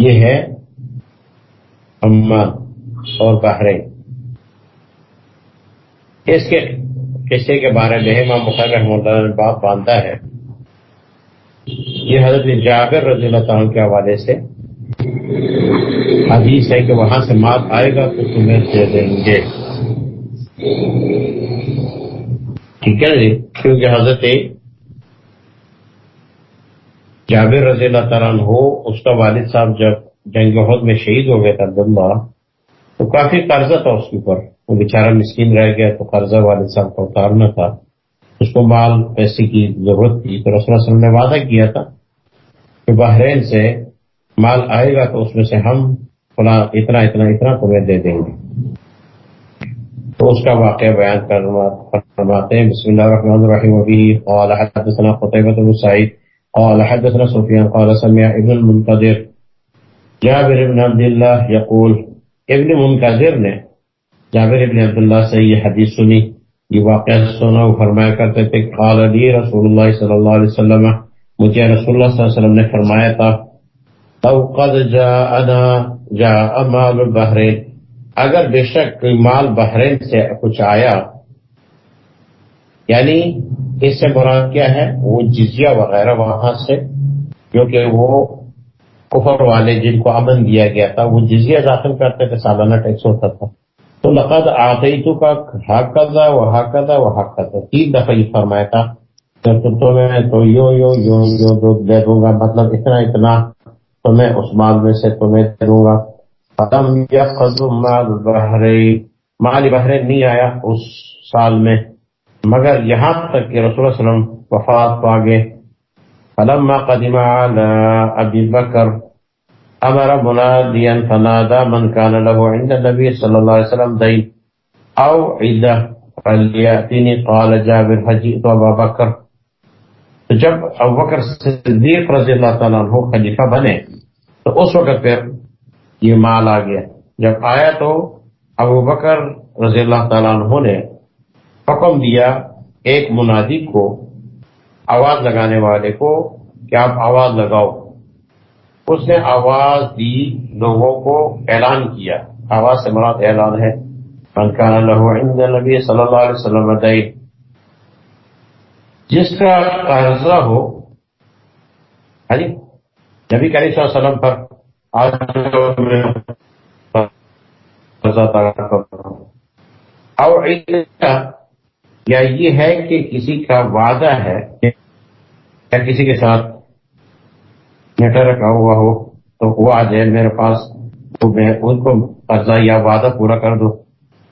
یہ ہے عمان اور بحرین۔ اس کے قصے کے بارے میں امام بخاری رحمۃ اللہ نے بات باندھا ہے۔ یہ حضرت جابر رضی اللہ عنہ کے حوالے سے حدیث ہے کہ وہاں سے مال آئے گا تو تمہیں دے دیں گے۔ ٹھیک ہے جی؟ کیونکہ حضرت جابر رضی اللہ تعالیٰ ہو اس کا والد صاحب جب جنگ عہد میں شہید ہو گئے تھا عبداللہ، تو کافی قرضہ تھا اس کے اوپر۔ وہ بیچارہ مسکین رہ گیا تو قرضہ والد صاحب کا اتارنا تھا۔ اس کو مال، پیسے کی ضرورت تھی۔ تو رسول اللہ علیہ وسلم نے وعدہ کیا تھا کہ بحرین سے مال آئے گا تو اس میں سے ہم فلاں اتنا اتنا اتنا تمہیں دے دیں گے۔ تو اس کا واقعہ بیان فرماتے ہیں، بسم اللہ الرحمن الرحیم۔ ابھی قال حدثنا بن سعید۔ قال حدثنا سفیان قال سمع ابن المنقدر جابر ابن عبداللہ یقول ابن منقدر نے جابر ابن عبداللہ سے یہ حدیث سنی، یہ واقعہ سنا وہ فرمایا کرتے تھے، قال علی رسول اللہ صلی اللہ علیہ وسلم، مجھے رسول اللہ صلی اللہ علیہ وسلم نے فرمایا تھا او قد جاءنا، جاء مال البحرین۔ اگر بے شک مال بحرین سے کچھ آیا یعنی اس سے مراد کیا ہے؟ وہ جزیہ وغیرہ وہاں سے، کیونکہ وہ کفر والے جن کو امن دیا گیا تھا، وہ جزیہ داخل کرتے تھے، سالانہ ٹیکس ہوتا تھا۔ تو لقد آتیتو کا حق کردا وہ حق کردا وہ حق تین دفعہ یہ فرمایا تھا تو میں تو یو یو یو یو دے دوں گا مطلب اتنا اتنا تو میں اس مال میں سے تمہیں دے دوں گا۔ مال بحرین مال بحرین نہیں آیا اس سال میں۔ مگر یہاں تک کہ رسول اللہ علیہ وسلم وفات پا گئے فلما قدم على ابی بکر، امر منادیا فنادى من كان له عند النبي صلى الله عليه وسلم دين او عده فلياتني قال جابر، فجئت ابا بکر۔ تو جب ابو بکر صدیق رضی اللہ تعالیٰ عنہ خلیفہ بنے، تو اس وقت پھر یہ مال آ گیا۔ جب آیا تو ابو بکر رضی اللہ تعالیٰ عنہ نے حکم دیا ایک منادی کو، آواز لگانے والے کو کہ آپ آواز لگاؤ۔ اس نے آواز دی، لوگوں کو اعلان کیا۔ آواز سے مراد اعلان ہے۔ عند نبی صلی اللہ علیہ وسلم جس کا قرضہ ہو ہاں جی نبی کریم صلی اللہ علیہ وسلم پر، آج اور یا یہ ہے کہ کسی کا وعدہ ہے یا کسی کے ساتھ میٹر رکھا ہوا ہو تو وہ آ جائے میرے پاس، تو میں ان کو قرضہ یا وعدہ پورا کر دو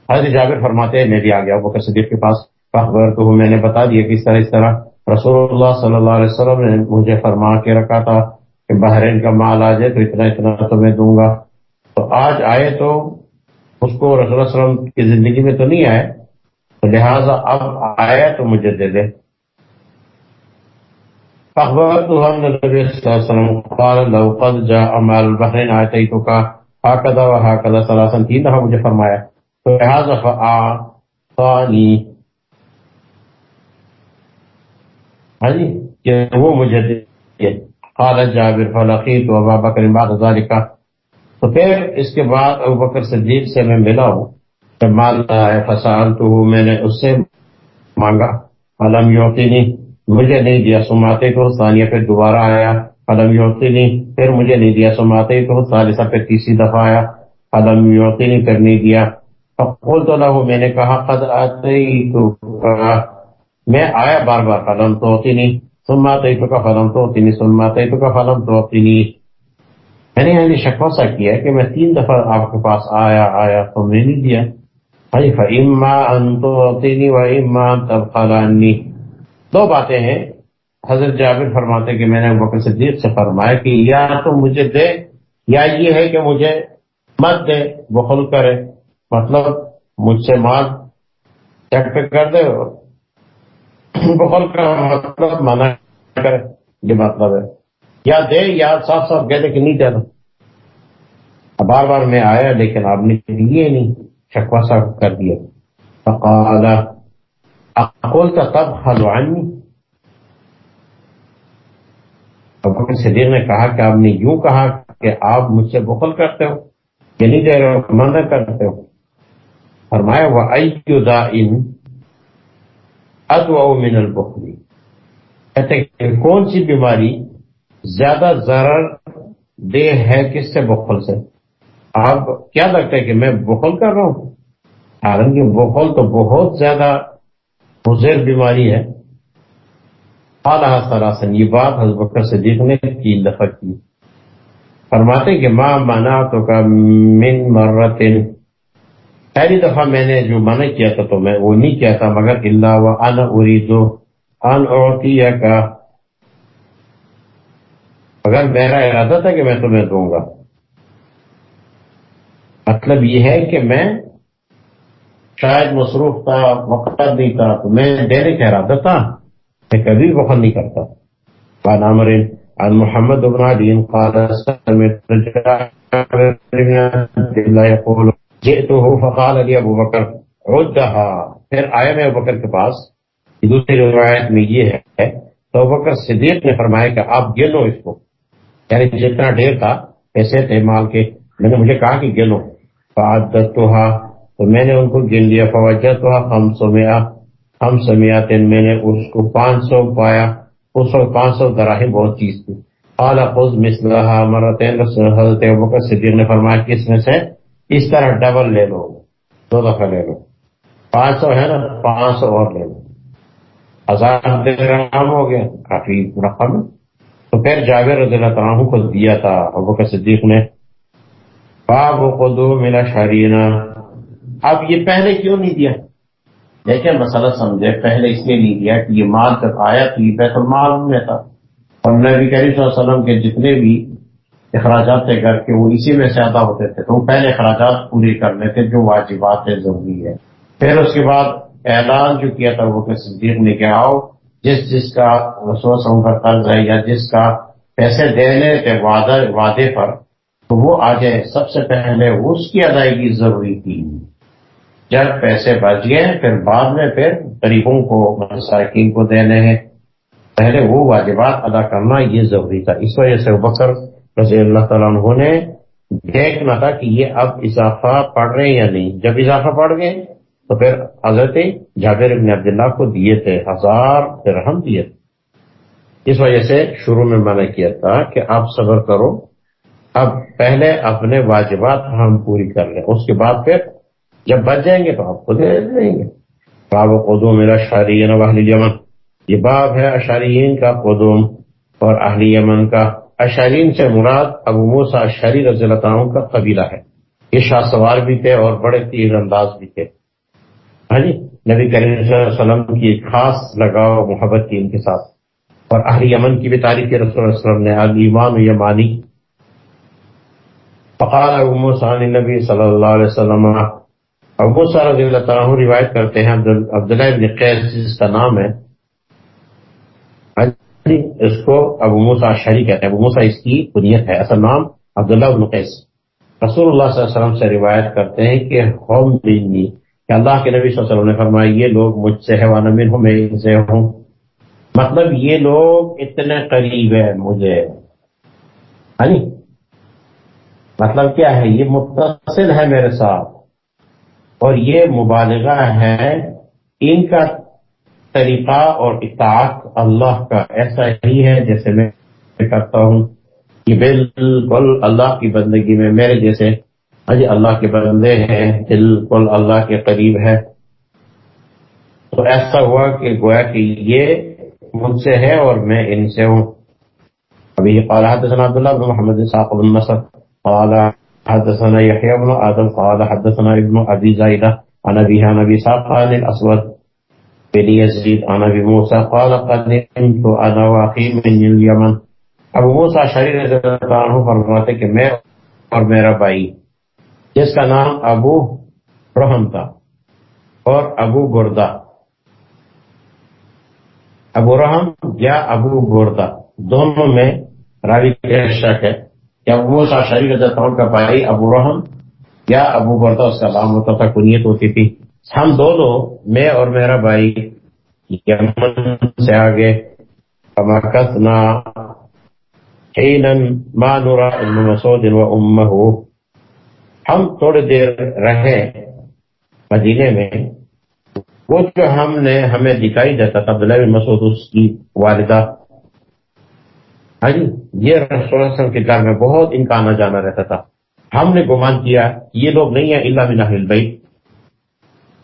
حضرت جابر فرماتے ہیں، میں بھی آ گیا بکر صدیق کے پاس۔ اخبار تو میں نے بتا دیا کہ اس طرح اس طرح رسول اللہ صلی اللہ علیہ وسلم نے مجھے فرما کے رکھا تھا کہ بحرین کا مال آ جائے تو اتنا اتنا تو میں دوں گا۔ تو آج آئے تو اس کو رسول اللہ علیہ وسلم کی زندگی میں تو نہیں آئے لہٰذا اب آیا تو مجھے دے دے البحرین تین دفعہ مجھے فرمایا تو لہٰذا ہاں جی کہ وہ مجھے دے قال جابر فلقیت ابا بکر بعد ذلك۔ تو پھر اس کے بعد ابو بکر صدیق سے میں ملا ہوں۔ جب مال آئے فسال تو میں نے اس سے مانگا۔ علم یوتی نہیں مجھے نہیں دیا، سماتے تو ثانیہ پھر دوبارہ آیا۔ علم یوتی نہیں پھر مجھے نہیں دیا، سماتے تو ثالثہ پھر تیسری دفعہ آیا۔ علم یوتی نہیں پھر نہیں دیا۔ تو لہو میں نے کہا، قد آتے تو میں آیا بار بار قلم تو ہوتی نہیں سنما تو کا فلم تو ہوتی نہیں سنما تو کا فلم تو ہوتی نہیں میں نے یعنی شکوا سا کیا کہ میں تین دفعہ آپ کے پاس آیا آیا تو میں نہیں دیا۔ بھائی فما اما دو باتیں ہیں۔ حضرت جابر فرماتے کہ میں نے بکر صدیق سے فرمایا کہ یا تو مجھے دے، یا یہ ہے کہ مجھے مت دے، بخل کرے۔ مطلب مجھ سے مال چیک پہ کر دے بخل کا مطلب منع کرے۔ یہ مطلب ہے۔ یا دے، یا صاف صاف کہہ دے کہ نہیں دینا بار بار میں آیا لیکن آپ نے دیے نہیں۔ شکوا صاف کر دیا۔ فقال اقول کا تب حلوانی ابو صدیق نے کہا کہ آپ نے یوں کہا کہ آپ مجھ سے بخل کرتے ہو یہ نہیں دے رہے ہو منع کرتے ہو۔ فرمایا وہ دا ان ادو من البخلی کہتے کہ کون سی بیماری زیادہ ضرر دے ہے، کس سے بخل سے؟ آپ کیا لگتا ہے کہ میں بخل کر رہا ہوں؟ حالانکہ بخل تو بہت زیادہ مضر بیماری ہے۔ اعلیٰ سراسن یہ بات حضبکر صدیق نے تین دفعہ کی۔ فرماتے کہ ماں مانا تو کا من مرتن پہلی دفعہ میں نے جو منع کیا تھا تو میں وہ نہیں کیا تھا، مگر اللہ و ان اریدو ان کا اگر میرا ارادہ تھا کہ میں تمہیں دوں گا۔ مطلب یہ ہے کہ میں شاید مصروف تھا وقت نہیں تھا، تو میں دینے ارادہ تھا۔ میں کبھی بخل نہیں کرتا۔ قال عمر عن محمد بن علي قال سمعت يقول، جئته فقال لي ابو بکر، عدها۔ پھر آیا میں ابو بکر کے پاس۔ دوسری روایت میں یہ ہے تو ابو بکر صدیق نے فرمایا کہ آپ گنو اس کو۔ یعنی جتنا ڈھیر تھا، پیسے تھے، مال کے۔ میں نے مجھے کہا کہ گنو۔ تو میں نے ان کو گن لیا فوجہ تو ہم سمیا ہم میں نے اس کو پانچ سو پایا، اس وقت پانچ سو دراہی بہت چیز تھی۔ اعلیٰ خود مسلح مرتین حضرت بکر صدیق نے فرمایا کہ اس میں سے اس طرح ڈبل لے لو، دو دفعہ لے لو۔ پانچ سو ہے نا پانچ سو اور لے لو۔ ہزار درہم ہو گیا، کافی رقم ہے۔ تو پھر جاوید رضی اللہ تعالیٰ کو دیا تھا ابو صدیق نے باب قدو ملا شرینا۔ اب یہ پہلے کیوں نہیں دیا؟ دیکھیں مسئلہ سمجھے پہلے اس لیے نہیں دیا کہ یہ مال جب آیا تو یہ بیت المال میں تھا۔ اور نبی کریم صلی اللہ علیہ وسلم کے جتنے بھی اخراجات تھے گھر کے، وہ اسی میں زیادہ ہوتے تھے۔ تو وہ پہلے اخراجات پوری کرنے تھے جو واجبات ہے ضروری ہے پھر اس کے بعد اعلان جو کیا تھا، وہ کہ صدیق نے کہا، آؤ، جس جس کا رسوسوں کا قرض ہے یا جس کا پیسے دینے کے وعدے پر تو وہ آ جائے۔ سب سے پہلے اس کی ادائیگی ضروری تھی۔ جب پیسے بچ گئے، پھر بعد میں پھر غریبوں کو، مساکین کو دینے ہیں۔ پہلے وہ واجبات ادا کرنا یہ ضروری تھا۔ اس وجہ سے بکر رضی اللہ تعالیٰ عنہ نے دیکھنا تھا کہ یہ اب اضافہ پڑھ رہے ہیں یا نہیں۔ جب اضافہ پڑھ گئے، تو پھر حضرت جابر ابن عبداللہ کو دیے تھے۔ ہزار درہم دیے تھے۔ اس وجہ سے شروع میں منع کیا تھا کہ آپ صبر کرو۔ اب پہلے اپنے واجبات ہم پوری کر لیں۔ اس کے بعد پھر جب بچ جائیں گے تو آپ کو دے گے۔ باب قدوم میرا شارین اہل یمن یہ باب ہے اشارین کا قدوم اور اہل یمن کا۔ اشارین سے مراد ابو موسا اشاری رضی اللہ عنہ کا قبیلہ ہے۔ یہ شاہ سوار بھی تھے اور بڑے تیر انداز بھی تھے۔ ہاں جی نبی کریم صلی اللہ علیہ وسلم کی ایک خاص لگاؤ محبت کی ان کے ساتھ۔ اور اہل یمن کی بھی تاریخ رسول اللہ علیہ وسلم نے علیمان یمانی فقال ابو موسیٰ نبی صلی اللہ علیہ وسلم، ابو موسیٰ رضی اللہ تعالیٰ روایت کرتے ہیں عبداللہ ابن قیس، جس کا نام ہے۔ اس کو ابو موسیٰ شہری کہتے ہیں، ابو موسیٰ اس کی بنیت ہے۔ اصل نام عبداللہ ابن قیس۔ رسول اللہ صلی اللہ علیہ وسلم سے روایت کرتے ہیں کہ ہم دینی، کہ اللہ کے نبی صلی اللہ علیہ وسلم نے فرمایا، یہ لوگ مجھ سے ہے وانا من ہوں میں ان سے ہوں۔ مطلب یہ لوگ اتنے قریب ہے مجھے۔ ہاں مطلب کیا ہے؟ یہ متصل ہے میرے ساتھ اور یہ مبالغہ ہے ان کا طریقہ اور اطاعت اللہ کا۔ ایسا ہی ہے جیسے میں کرتا ہوں کہ بالکل اللہ کی بندگی میں میرے جیسے اج اللہ کے بندے ہیں، بالکل اللہ کے قریب ہے تو ایسا ہوا کہ گویا کہ یہ مجھ سے ہے اور میں ان سے ہوں۔ ابھی قال حدثنا عبداللہ بن محمد صاحب بن قال حدثنا يحيى بن آدم، قال حدثنا ابن أبي زايدة عن أبي عن أبي ساقان الأسود بن يزيد، عن أبي موسى، قال قدمت أنا وأخي من اليمن. ابو موسا شریر رضی اللہ عنہ فرماتے کہ میں اور میرا بھائی، جس کا نام ابو رحم تھا اور ابو گردہ، ابو رحم یا ابو گردہ، دونوں میں راوی کے شک ہے۔ یا وہ سا شریف رضا کا بھائی ابو رحم یا ابو بردا اس کا نام ہوتا تھا، کنیت ہوتی تھی۔ ہم دونوں، میں اور میرا بھائی، یمن سے آگے۔ نہ حینا ما نرى ابن مسعود و امه ہم تھوڑے دیر رہے مدینے میں۔ وہ جو ہم نے ہمیں دکھائی دیتا تھا، عبداللہ بن مسعود، اس کی والدہ۔ ہاں جی یہ رسول اللہ وسلم کے گھر میں بہت ان کا آنا جانا رہتا تھا۔ ہم نے گمان کیا، یہ لوگ نہیں ہیں اللہ بن اہل بیت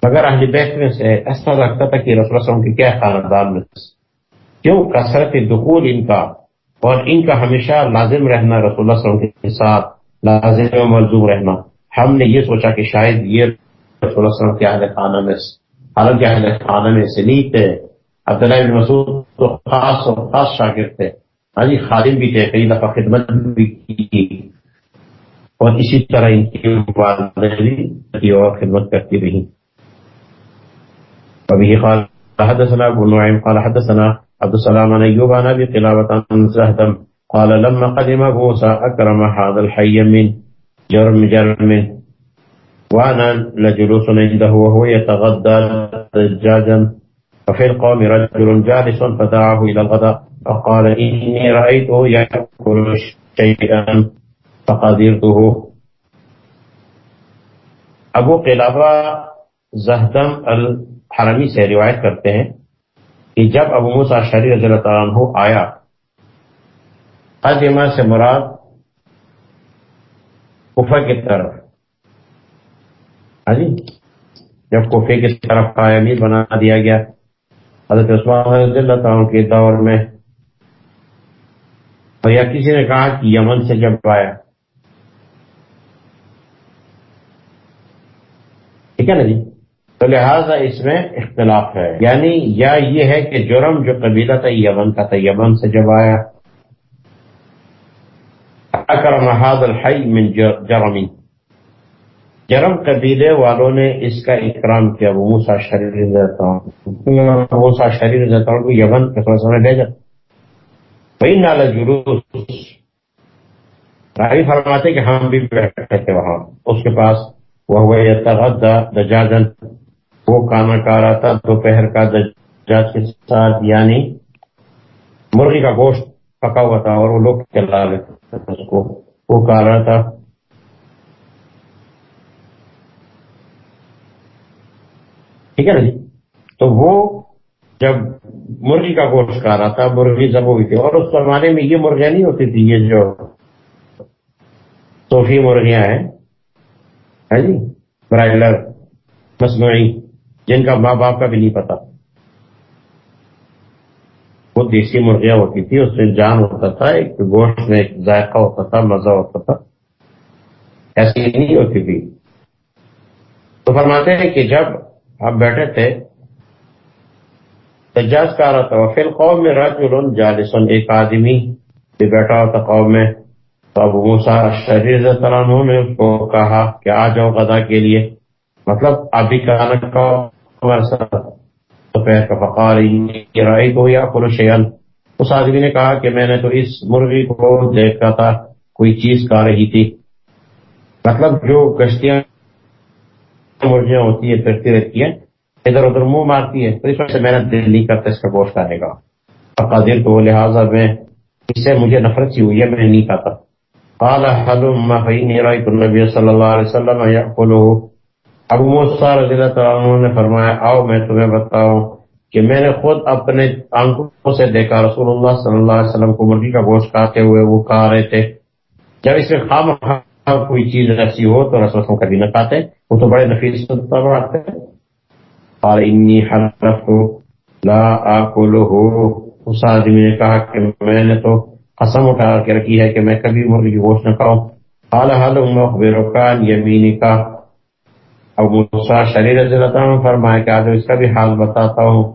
مگر اہل بیت میں سے ایسا لگتا تھا کہ رسول اللہ وسلم کے کیا خاندان میں کیوں؟ کثرت دخول ان کا، اور ان کا ہمیشہ لازم رہنا رسول اللہ وسلم کے ساتھ، لازم و ملزوم رہنا۔ ہم نے یہ سوچا کہ شاید یہ رسول اللہ وسلم کے اہل خانہ میں حالانکہ اہل خانہ میں سے نہیں تھے۔ عبداللہ بن مسعود تو خاص اور خاص شاگرد تھے۔ ہاں جی خادم بھی تھے کئی دفعہ خدمت بھی کی اور اسی طرح ان کی بھی اور خدمت کرتی رہی ابھی قال حدثنا أبو نعيم قال حدثنا عبد السلام عن أيوب عن أبي قلابة عن زهدم قال لما قدم موسى أكرم هذا الحي من جرم جرم وأنا لجلوس عنده وهو يتغدى دجاجا وفي القوم رجل جالس فدعاه إلى الغداء. فقال إني رأيته يأكل شيئا فقدرته. ابو قلابہ زہدم الحرمی سے روایت کرتے ہیں کہ جب ابو موسا شری رضی اللہ تعالیٰ عنہ آیا قدمہ سے مراد کفہ کی طرف۔ ہاں جی جب کفے کی طرف کا امیر بنا دیا گیا، حضرت عثمان رضی اللہ تعالیٰ کے دور میں اور یا کسی نے کہا کہ یمن سے جب آیا۔ ٹھیک ہے نا جی؟ تو لہذا اس میں اختلاف ہے۔ یعنی یا یہ ہے کہ جرم جو قبیلہ تھا، یمن کا تھا، یمن سے جب آیا۔ اکرم الحی من جرمی۔ جرم قبیلے والوں نے اس کا اکرام کیا، وہ موسا شریر دیتا ہوں موسا شریر دیتا ہوں یمن کے سمجھ بھیجا۔ وہی نالا جلوس راہی فرماتے کہ ہم بھی بیٹھے تھے وہاں۔ اس کے پاس وہ دجاجن وہ کھانا کھا رہا تھا، دوپہر کا دجاج کے ساتھ یعنی مرغی کا گوشت پکا ہوا تھا اور وہ لوگ چلا لیتے اس کو۔ وہ کھا رہا تھا۔ ٹھیک ہے نا جی؟ تو وہ جب مرغی کا گوشت کھا رہا تھا، مرغی ضب ہوئی تھی۔ اور اس زمانے میں یہ مرغیاں نہیں ہوتی تھی یہ جو صوفی مرغیاں ہیں جی؟ برائلر، مصنوعی، جن کا ماں باپ کا بھی نہیں پتا۔ وہ دیسی مرغیاں ہوتی تھی اس میں جان ہوتا تھا، ایک گوشت میں ایک ذائقہ ہوتا تھا، مزہ ہوتا تھا۔ ایسی نہیں ہوتی تھی۔ تو فرماتے ہیں کہ جب آپ بیٹھے تھے تجاز کا رہا تھا۔ فی القوم میں رجل جالسن ایک آدمی بھی بیٹھا ہوتا قوم میں۔ تو ابو موسا شریر عنہ نے اس کو کہا کہ آ جاؤ غذا کے لیے۔ مطلب ابھی کھانا کا فقار کو یا کلو اس آدمی نے کہا کہ میں نے تو اس مرغی کو دیکھا تھا، کوئی چیز کھا رہی تھی۔ مطلب جو گشتیاں، مرغیاں ہوتی ہیں، پھرتی رہتی ہیں ادھر ادھر منہ مارتی ہے تو اس وجہ سے محنت دل نہیں کرتا اس کا گوشت آنے گا قادر تو لہٰذا میں، اس سے مجھے نفرت سی ہوئی ہے، میں نہیں کھاتا۔ قال حلم فإني رأيت النبي صلی اللہ علیہ وسلم يأكله۔ ابو موسیٰ رضی اللہ تعالیٰ نے فرمایا، آؤ میں تمہیں بتاؤں کہ میں نے خود اپنے آنکھوں سے دیکھا، رسول اللہ صلی اللہ علیہ وسلم کو مرغی کا گوشت کھاتے ہوئے وہ کھا رہے تھے۔ جب اس میں خام کوئی چیز ایسی ہو تو رسول کبھی نہ کھاتے، وہ تو بڑے نفیس بڑھاتے قال انی حلفت، لا آکلہ اس آدمی نے کہا کہ میں نے تو قسم اٹھا کے رکھی ہے کہ میں کبھی مرغی کی گوشت نہ کھاؤں قال حل مخبرکان یمینی کا اب موسیٰ شریر رضی اللہ عنہ فرمایا کہ آج اس کا بھی حال بتاتا ہوں۔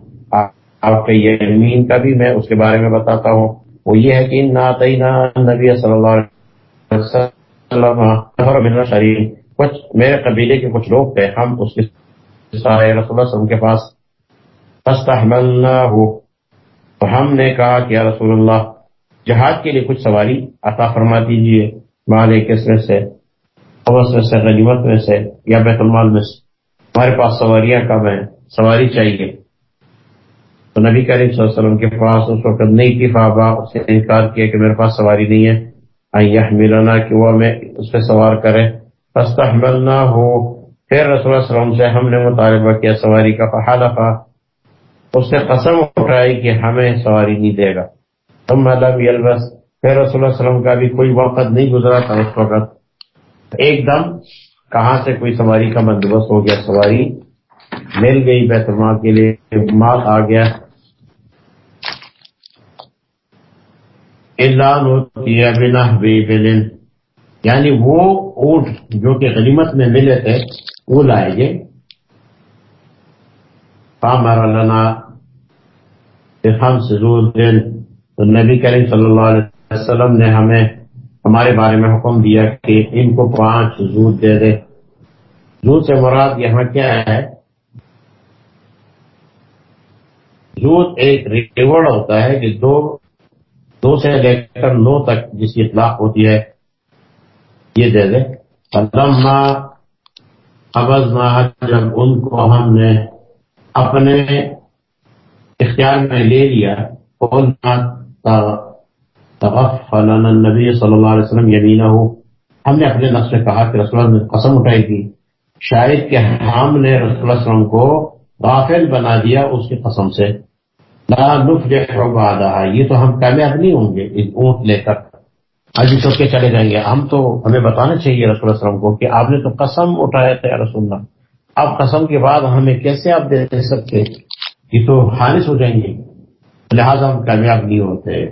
آپ کے یمین کا بھی میں اس کے بارے میں بتاتا ہوں۔ وہ یہ ہے کہ ناتینا نبی صلی اللہ علیہ وسلم شریر کچھ میرے قبیلے کے کچھ لوگ تھے، ہم اس کے سارے رسول اللہ کے پاس ہو تو ہم نے کہا کہ یا رسول اللہ، جہاد کے لیے کچھ سواری عطا فرما دیجیے مال کس میں سے میں سے، غنیمت میں سے، یا بیت المال میں سے۔ ہمارے پاس سواریاں کم ہیں، سواری چاہیے۔ تو نبی کریم صلی اللہ علیہ وسلم کے پاس اس وقت نہیں تھی فابا اس نے انکار کیا کہ میرے پاس سواری نہیں ہے۔ یہ ملنا کہ وہ ہمیں اس پہ سوار کرے۔ فستحمل نہ ہو پھر رسول اللہ علیہ وسلم سے ہم نے مطالبہ کیا سواری کا فحالفا اس نے قسم اٹھائی کہ ہمیں سواری نہیں دے گا۔ تم لم یلبس پھر رسول اللہ علیہ وسلم کا بھی کوئی وقت نہیں گزرا تھا اس وقت۔ ایک دم کہاں سے کوئی سواری کا بندوبست ہو گیا، سواری مل گئی بیت المال کے لیے، مال آ گیا۔ بنا یعنی وہ اونٹ جو کہ غنیمت میں ملے تھے، وہ لائے گے پامر لنا سے دن تو نبی کریم صلی اللہ علیہ وسلم نے ہمیں، ہمارے بارے میں حکم دیا کہ ان کو پانچ زود دے دے۔ زود سے مراد یہاں کیا ہے؟ زود ایک ریورڈ ہوتا ہے کہ دو دو سے لے کر نو تک جس کی اطلاق ہوتی ہے۔ یہ دے دے۔ قبض جب ان کو ہم نے اپنے اختیار میں لے لیا۔ نبی صلی اللہ علیہ وسلم یمینہ ہو ہم نے اپنے نفس سے کہا کہ رسول اللہ نے قسم اٹھائی تھی۔ شاید کہ ہم نے رسول اللہ علیہ وسلم کو غافل بنا دیا اس کی قسم سے۔ لا رہا یہ تو ہم کامیاب نہیں ہوں گے۔ اونٹ لے کر۔ آج چل کے چلے جائیں گے۔ ہم تو ہمیں بتانا چاہیے رسول اللہ وسلم کو کہ آپ نے تو قسم اٹھایا تھا رسول اللہ۔ اب قسم کے بعد ہمیں کیسے آپ دے سکتے؟ یہ تو خالص ہو جائیں گے۔ لہٰذا ہم کامیاب نہیں ہوتے۔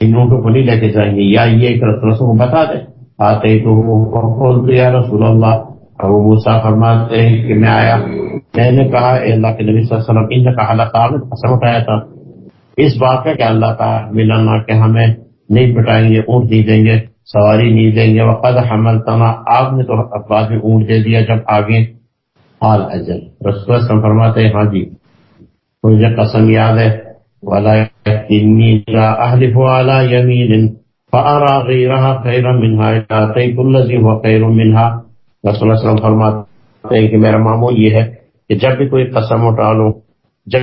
ان نوٹوں کو نہیں لے کے جائیں گے۔ یا یہ ایک رسول کو بتا دیں۔ آتے تو یا رسول اللہ۔ ابو موسا فرماتے ہیں کہ میں آیا۔ میں نے کہا، اے اللہ کے نبی صلی اللہ علیہ وسلم ان کا اللہ تعالیٰ نے قسم اٹھایا تھا۔ اس بات کا کہ اللہ تعالیٰ ملنا کہ ہمیں نہیں بٹائیں گے، اونٹ نہیں دیں گے، سواری نہیں دیں گے وقت حمل تنا آپ نے تو بعد میں اونٹ دے دیا جب آگے۔ حال اجل، رسول فرماتے ہیں ہاں جی مجھے قسم یاد ہے ولا احلف على يمين فارى غيرها خيرا منها اتيت الذي هو خير منها رسول اللہ وسلم فرماتے ہیں کہ میرا معمول یہ ہے کہ جب بھی کوئی قسم اٹھا لوں، جب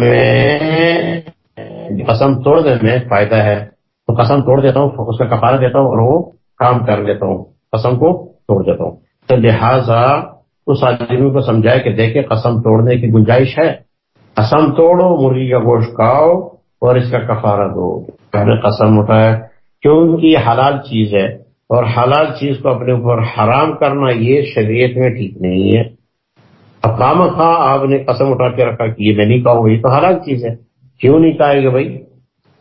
میں قسم توڑ دینے میں فائدہ ہے تو قسم توڑ دیتا ہوں، اس کا کفارہ دیتا ہوں اور وہ کام کر لیتا ہوں، قسم کو توڑ دیتا ہوں۔ تو لہٰذا اس آدمی کو سمجھائے کہ دیکھیں، قسم توڑنے کی گنجائش ہے۔ قسم توڑو، مرغی کا گوشت کھاؤ اور اس کا کفارہ دو۔ نے قسم اٹھایا کیونکہ یہ حلال چیز ہے اور حلال چیز کو اپنے اوپر حرام کرنا یہ شریعت میں ٹھیک نہیں ہے۔ اب کام تھا آپ نے قسم اٹھا کے رکھا کہ یہ میں نہیں کہوں یہ تو حلال چیز ہے۔ کیوں نہیں کہے گا بھائی؟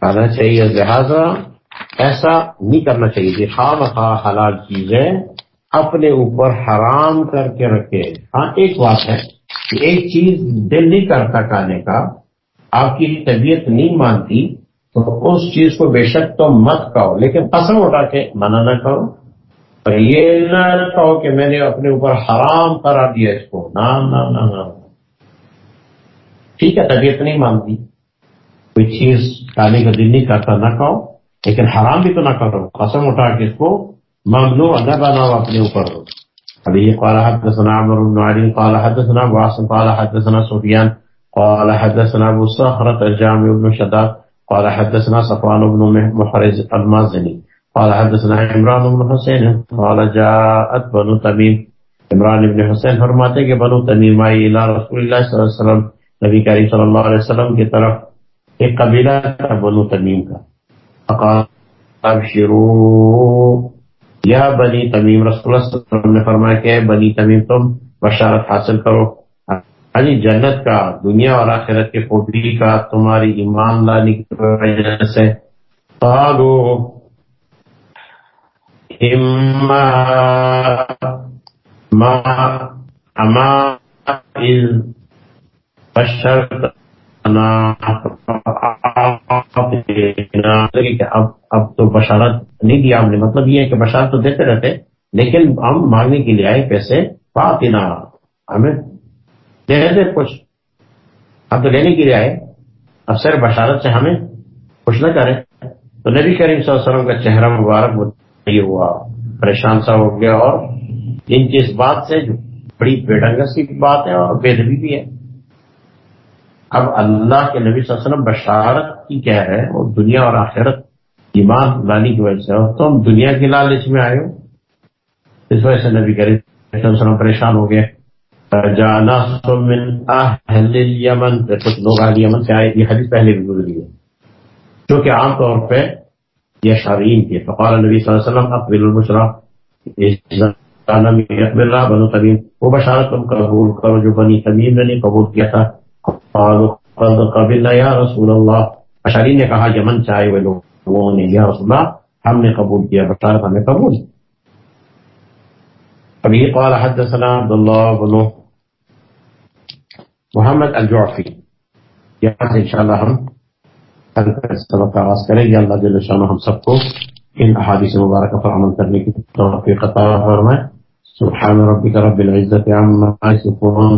کہنا چاہیے لہٰذا ایسا نہیں کرنا چاہیے خواہ خواہ حلال چیزیں اپنے اوپر حرام کر کے رکھے۔ ہاں ایک بات ہے کہ ایک چیز دل نہیں کرتا کھانے کا، آپ کی طبیعت نہیں مانتی، تو اس چیز کو بے شک تو مت کہو لیکن قسم اٹھا کے منع نہ کرو۔ اور یہ نہ کہو کہ میں نے اپنے اوپر حرام کرا دیا اس کو۔ نہ۔ ٹھیک ہے، طبیعت نہیں مانتی۔ کوئی چیز کھانے کا دل نہیں کرتا، نہ کہو لیکن حرام بھی تو نہ کرو۔ قسم اٹھا کے اس کو ممنوع نہ بناؤ اپنے اوپر۔ ابھی یہ قال حدثنا عمر بن علي قال حدثنا واسم قال حدثنا سفيان قال حدثنا ابو صخرة الجامع بن شداد، قال حدثنا صفوان بن محرز المازني قال حدثنا عمران بن حسين قال جاءت بنو تمیم۔ عمران بن حسین فرماتے کہ بنو تمیم آئی الى رسول اللہ صلی اللہ علیہ وسلم، نبی کریم صلی اللہ علیہ وسلم کی طرف۔ ایک قبیلہ تھا بنو تمیم کا۔ فقال ابشروا یا بنی تمیم، رسول اللہ صلی اللہ علیہ وسلم نے فرمایا کہ بنی تمیم، تم بشارت حاصل کرو۔ یعنی جنت کا، دنیا اور آخرت کے پوٹری کا تمہاری ایمان لانے کی وجہ سے۔ اب اب تو بشارت نہیں دیا ہم نے۔ مطلب یہ ہے کہ بشارت تو دیتے رہتے، لیکن ہم مانگنے کے لیے آئے پیسے پاتنا ہمیں دے کچھ۔ ہم تو لینے کے لیے آئے۔ اب سر بشارت سے ہمیں کچھ نہ کریں۔ تو نبی کریم صلی اللہ علیہ وسلم کا چہرہ مبارک یہ ہوا۔ پریشان سا ہو گیا اور ان کی اس بات سے جو بڑی بےڈنگس کی بات ہے اور بے دبی بھی ہے۔ اب اللہ کے نبی صلی اللہ علیہ وسلم بشارت کی کیا ہے؟ اور دنیا اور آخرت ایمان لانے کی وجہ سے اور تم دنیا کی لالچ میں آئے ہو۔ اس وجہ سے نبی کریم صلی اللہ علیہ وسلم پریشان ہو گئے۔ جانا یمن کچھ لوگ اہل یمن سے آئے، یہ حدیث پہلے بھی گزری ہے۔ جو کہ عام طور پہ یہ شارین کے فقال نبی صلی اللہ علیہ وسلم اقبل البشرا بنو تمیم۔ وہ بشارت تم قبول کرو۔ جو بنی تمیم نے قبول کیا تھا۔ قالوا قد قبلنا يا رسول الله اشعری نے کہا یمن سے آئے ہوئے لوگوں نے یا رسول اللہ ہم نے قبول کیا بشارت ہمیں قبول. ابھی قال حدثنا عبد الله بن محمد الجعفی یہاں سے انشاءاللہ ہم حل کا سبق آغاز کریں یا اللہ جل شانہ ہم سب کو إن احادیث مبارکہ پر عمل کرنے کی توفیق عطا فرمائے سبحان ربک رب العزت عما يصفون.